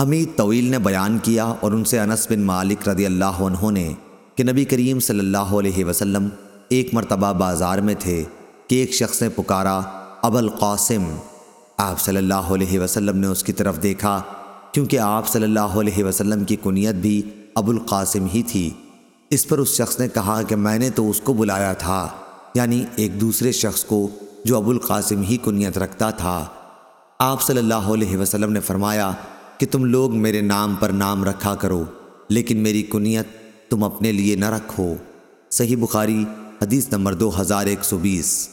حمید طویل نے بیان کیا اور ان سے انس بن مالک رضی اللہ عنہ نے کہ نبی کریم صلی اللہ علیہ وسلم ایک مرتبہ بازار میں تھے کہ ایک شخص نے پکارا، ابو القاسم. آپ صلی اللہ علیہ وسلم نے اس کی طرف دیکھا، کیونکہ آپ صلی اللہ علیہ وسلم کی کنیت بھی ابو القاسم ہی تھی۔ اس پر اس شخص نے کہا کہ میں نے تو اس کو بلایا تھا یعنی ایک دوسرے شخص کو جو ابو القاسم ہی کنیت رکھتا تھا۔ آپ صلی اللہ علیہ وسلم نے فرمایا کہ تم لوگ میرے نام پر نام رکھا کرو، لیکن میری کنیت تم اپنے لیے نہ رکھو۔ صحیح بخاری، حدیث نمبر دو ہزار ایک سو بیس۔